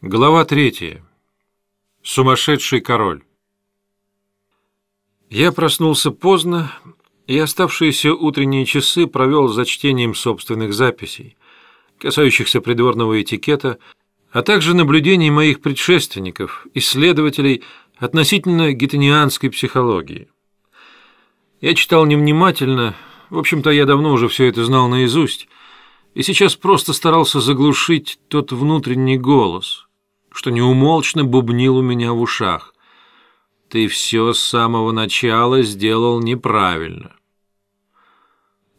Глава третья. Сумасшедший король. Я проснулся поздно и оставшиеся утренние часы провел за чтением собственных записей, касающихся придворного этикета, а также наблюдений моих предшественников, исследователей относительно гетенианской психологии. Я читал невнимательно, в общем-то, я давно уже все это знал наизусть, и сейчас просто старался заглушить тот внутренний голос – что неумолчно бубнил у меня в ушах. Ты все с самого начала сделал неправильно.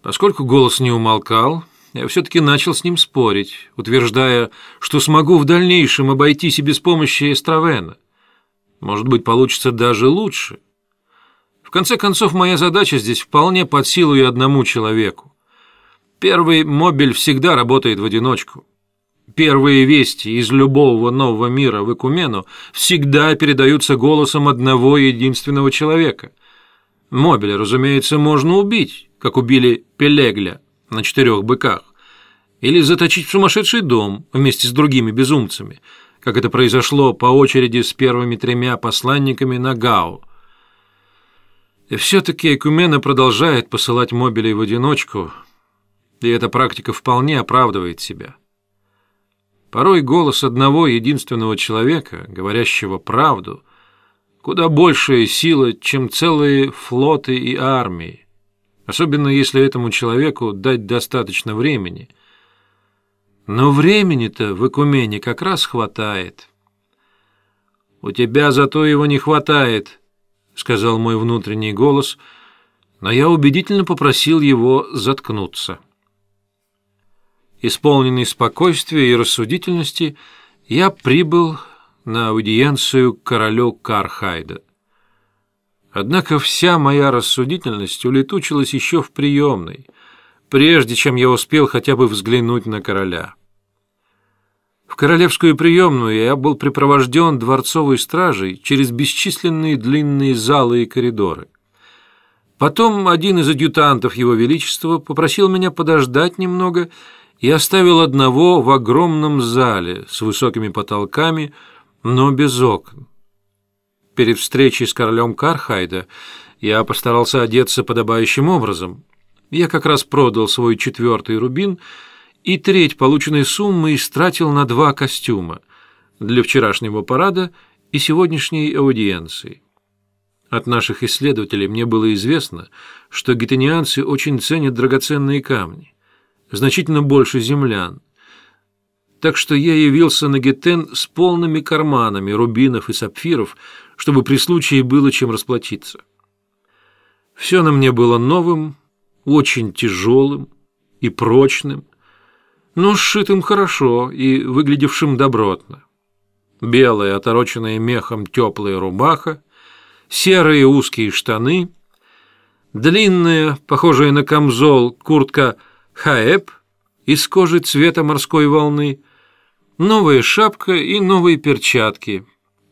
Поскольку голос не умолкал, я все-таки начал с ним спорить, утверждая, что смогу в дальнейшем обойтись и без помощи Эстравена. Может быть, получится даже лучше. В конце концов, моя задача здесь вполне под силу и одному человеку. Первый мобиль всегда работает в одиночку. Первые вести из любого нового мира в Экумену всегда передаются голосом одного единственного человека. Мобиля, разумеется, можно убить, как убили Пелегля на четырех быках, или заточить в сумасшедший дом вместе с другими безумцами, как это произошло по очереди с первыми тремя посланниками на Гао. И все-таки Экумена продолжает посылать мобилей в одиночку, и эта практика вполне оправдывает себя. Порой голос одного единственного человека, говорящего правду, куда большая сила, чем целые флоты и армии, особенно если этому человеку дать достаточно времени. Но времени-то в Экумене как раз хватает. «У тебя зато его не хватает», — сказал мой внутренний голос, но я убедительно попросил его заткнуться. Исполненный спокойствия и рассудительности, я прибыл на аудиенцию королю Кархайда. Однако вся моя рассудительность улетучилась еще в приемной, прежде чем я успел хотя бы взглянуть на короля. В королевскую приемную я был припровожден дворцовой стражей через бесчисленные длинные залы и коридоры. Потом один из адъютантов его величества попросил меня подождать немного и оставил одного в огромном зале с высокими потолками, но без окон. Перед встречей с королем Кархайда я постарался одеться подобающим образом. Я как раз продал свой четвертый рубин и треть полученной суммы истратил на два костюма для вчерашнего парада и сегодняшней аудиенции. От наших исследователей мне было известно, что гетенианцы очень ценят драгоценные камни значительно больше землян. Так что я явился на Гетен с полными карманами рубинов и сапфиров, чтобы при случае было чем расплатиться. Все на мне было новым, очень тяжелым и прочным, но сшитым хорошо и выглядевшим добротно. Белая, отороченная мехом теплая рубаха, серые узкие штаны, длинная, похожая на камзол, куртка – хаэб из кожи цвета морской волны, новая шапка и новые перчатки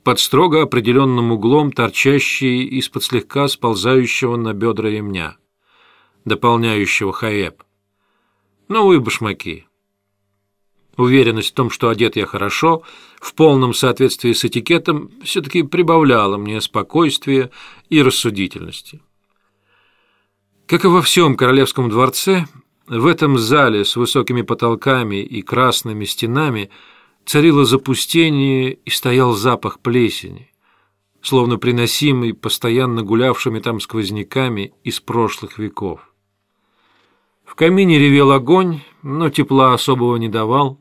под строго определенным углом, торчащие из-под слегка сползающего на бедра ремня, дополняющего хаэб. Новые башмаки. Уверенность в том, что одет я хорошо, в полном соответствии с этикетом, все-таки прибавляла мне спокойствия и рассудительности. Как и во всем королевском дворце, в этом зале с высокими потолками и красными стенами царило запустение и стоял запах плесени, словно приносимый постоянно гулявшими там сквозняками из прошлых веков. В камине ревел огонь, но тепла особого не давал.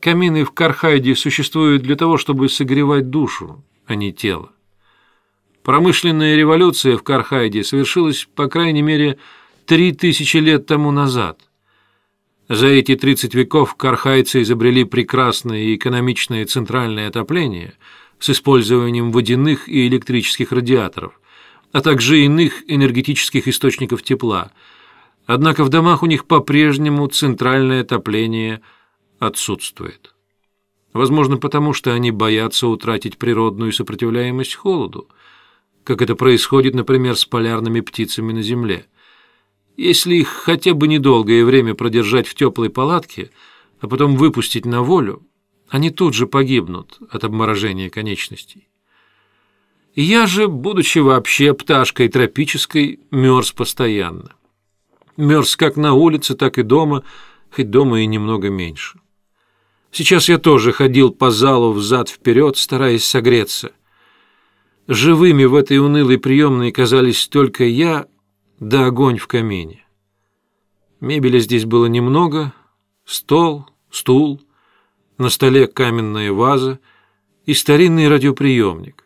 Камины в Кархайде существуют для того, чтобы согревать душу, а не тело. Промышленная революция в Кархайде совершилась, по крайней мере, три тысячи лет тому назад. За эти 30 веков кархайцы изобрели прекрасное и экономичное центральное отопление с использованием водяных и электрических радиаторов, а также иных энергетических источников тепла. Однако в домах у них по-прежнему центральное отопление отсутствует. Возможно, потому что они боятся утратить природную сопротивляемость холоду, как это происходит, например, с полярными птицами на Земле – если их хотя бы недолгое время продержать в теплой палатке, а потом выпустить на волю, они тут же погибнут от обморожения конечностей. Я же, будучи вообще пташкой тропической, мерз постоянно. Мерз как на улице, так и дома, хоть дома и немного меньше. Сейчас я тоже ходил по залу взад-вперед, стараясь согреться. Живыми в этой унылой приемной казались только я да огонь в камине. Мебели здесь было немного, стол, стул, на столе каменная ваза и старинный радиоприемник.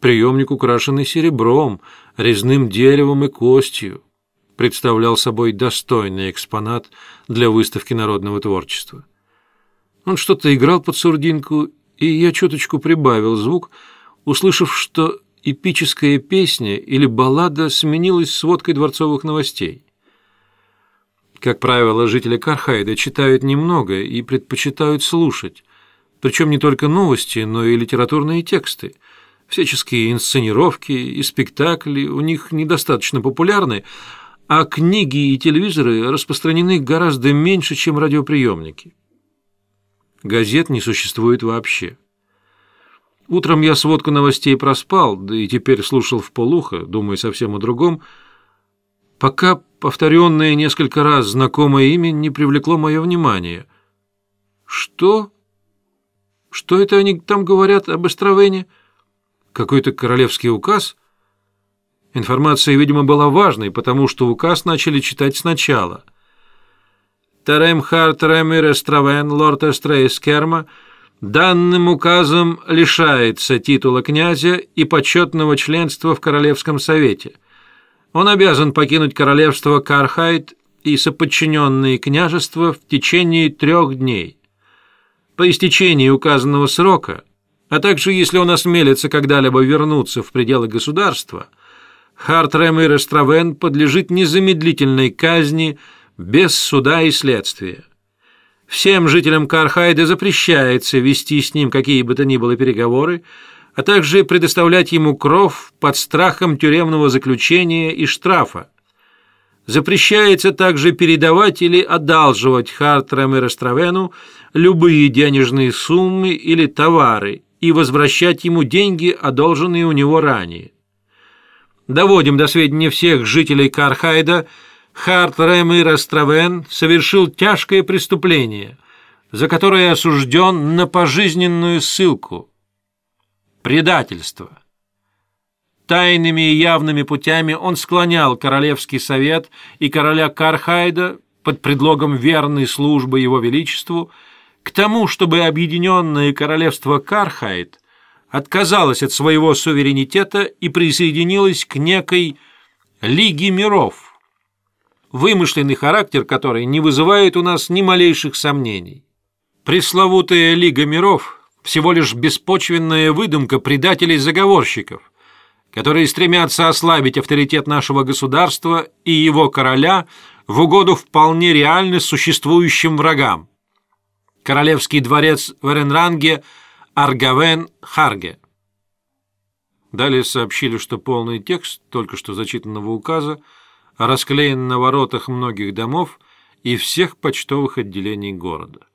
Приемник, украшенный серебром, резным деревом и костью, представлял собой достойный экспонат для выставки народного творчества. Он что-то играл под сурдинку, и я чуточку прибавил звук, услышав, что эпическая песня или баллада сменилась сводкой дворцовых новостей. Как правило, жители Кархайда читают немного и предпочитают слушать, причем не только новости, но и литературные тексты. Всяческие инсценировки и спектакли у них недостаточно популярны, а книги и телевизоры распространены гораздо меньше, чем радиоприемники. Газет не существует вообще. Утром я сводку новостей проспал, да и теперь слушал в полухо, думая совсем о другом, пока повторенное несколько раз знакомое имя не привлекло мое внимание. Что? Что это они там говорят об Островене? Какой-то королевский указ? Информация, видимо, была важной, потому что указ начали читать сначала — Теремхар Теремир Эстравен, лорд Эстрейскерма, данным указом лишается титула князя и почетного членства в Королевском совете. Он обязан покинуть королевство Кархайт и соподчиненные княжества в течение трех дней. По истечении указанного срока, а также если он осмелится когда-либо вернуться в пределы государства, Хартрем Эстравен подлежит незамедлительной казни – без суда и следствия. Всем жителям Кархайда запрещается вести с ним какие бы то ни было переговоры, а также предоставлять ему кров под страхом тюремного заключения и штрафа. Запрещается также передавать или одалживать Хартрам и Растравену любые денежные суммы или товары и возвращать ему деньги, одолженные у него ранее. Доводим до сведения всех жителей Кархайда – Харт Ремир Астравен совершил тяжкое преступление, за которое осужден на пожизненную ссылку. Предательство. Тайными и явными путями он склонял Королевский совет и короля Кархайда под предлогом верной службы его величеству к тому, чтобы объединенное королевство Кархайд отказалось от своего суверенитета и присоединилось к некой Лиге миров – вымышленный характер которой не вызывает у нас ни малейших сомнений. Пресловутая Лига миров – всего лишь беспочвенная выдумка предателей-заговорщиков, которые стремятся ослабить авторитет нашего государства и его короля в угоду вполне реально существующим врагам. Королевский дворец в Эренранге, Аргавен, Харге. Далее сообщили, что полный текст только что зачитанного указа – расклеен на воротах многих домов и всех почтовых отделений города.